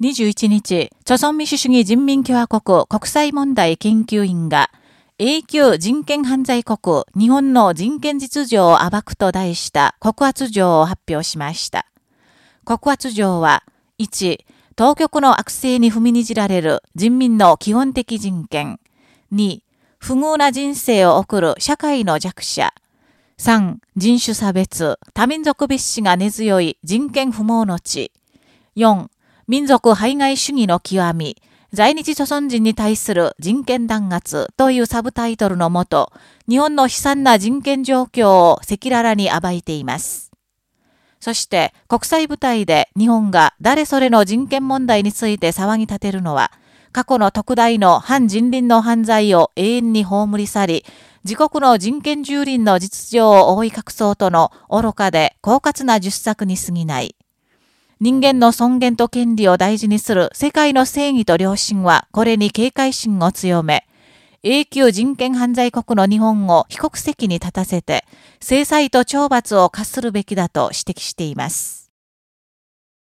21日、朝鮮民主主義人民共和国国際問題研究院が、永久人権犯罪国日本の人権実情を暴くと題した告発状を発表しました。告発状は、1、当局の悪性に踏みにじられる人民の基本的人権。2、不遇な人生を送る社会の弱者。3、人種差別、多民族蔑視が根強い人権不毛の地。4、民族排外主義の極み、在日朝鮮人に対する人権弾圧というサブタイトルのもと、日本の悲惨な人権状況を赤裸々に暴いています。そして、国際舞台で日本が誰それの人権問題について騒ぎ立てるのは、過去の特大の反人倫の犯罪を永遠に葬り去り、自国の人権蹂躙の実情を覆い隠そうとの愚かで狡猾な術作に過ぎない。人間の尊厳と権利を大事にする世界の正義と良心はこれに警戒心を強め、永久人権犯罪国の日本を被告席に立たせて、制裁と懲罰を課するべきだと指摘しています。